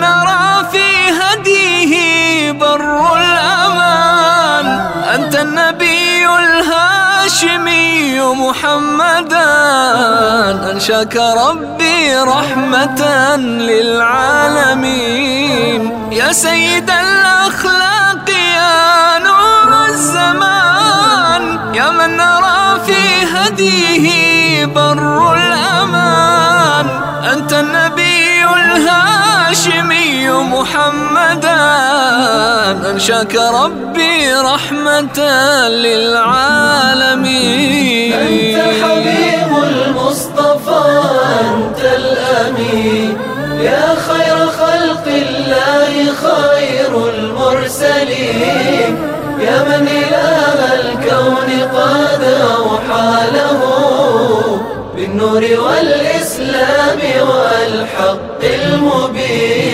نرى في هديه بر الأمان. أنت النبي الهاشمي محمدا. أنشاك ربي رحمة للعالمين. يا سيد الأخلاق يا نور الزمان. يا من نرى في هديه بر الأمان محمدا أنشأك ربي رحمة للعالمين. أنت حبيب المصطفى أنت الأمين. يا خير خلق الله خير المرسلين. يا من إله الكون قد أوحى له بالنور والإسلام والحق المبين.